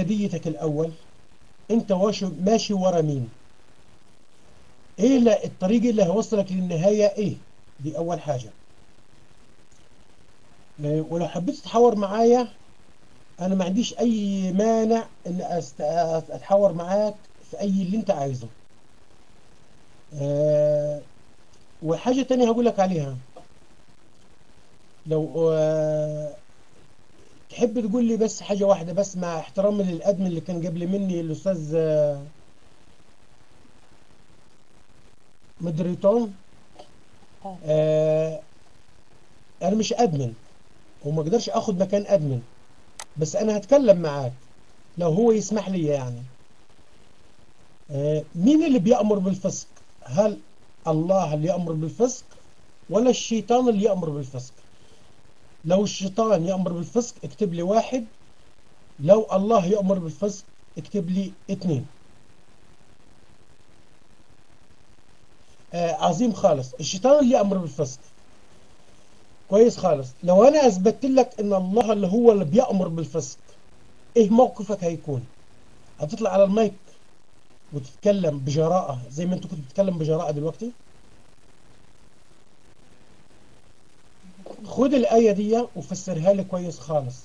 أبديتك الأول. أنت ماشي ورا مين؟ إيه لا الطريق اللي هيوصلك للنهاية إيه؟ دي أول حاجة. ولو حبيت تتحاور معايا أنا ما عنديش أي مانع إن أتحاور معاك في أي اللي أنت عايزه. أه وحاجة تانية هقول لك عليها. لو أه تحب تقول لي بس حاجة واحدة بس مع احترامي للأدمن اللي كان قبل مني الأستاذ أه مدريتون؟ أه. أنا مش أدمن وما أقدرش أخد مكان أدمن بس أنا هتكلم معاك لو هو يسمح لي يعني. أه مين اللي بيأمر بالفسق؟ هل الله اللي يأمر بالفسق ولا الشيطان اللي يأمر بالفسق؟ لو الشيطان يأمر بالفسق اكتب لي واحد. لو الله يأمر بالفسق اكتب لي اثنين. آه عظيم خالص. الشيطان اللي يأمر بالفسق. كويس خالص. لو أنا اثبتت لك إن الله اللي هو اللي بيأمر بالفسق إيه موقفك هيكون؟ هتطلع على المايك وتتكلم بجراءة زي ما أنت كنت بتتكلم بجراءة دلوقتي؟ خد الآية دي وفسرها لي كويس خالص.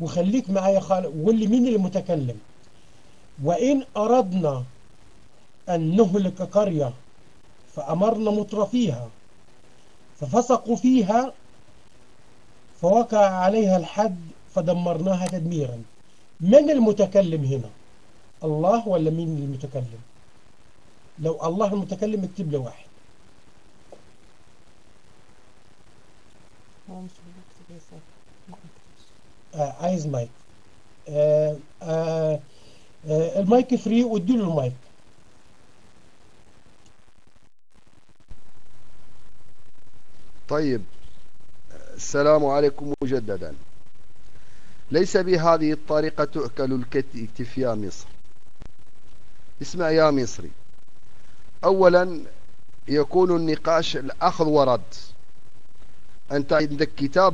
وخليك معايا خالص. وقول لي مين المتكلم؟ وإن أردنا أن نهلك قرية فأمرنا مترفيها ففسقوا فيها فوقع عليها الحد فدمرناها تدميرا. من المتكلم هنا؟ الله ولا مين المتكلم؟ لو الله المتكلم اكتب له واحد. آه عايز مايك. آه آه آه ال mic free واديله المايك. طيب. السلام عليكم مجددا. ليس بهذه الطريقة تؤكل الكتف يا مصر. اسمع يا مصري. أولا يكون النقاش الأخذ ورد. أنت عندك كتاب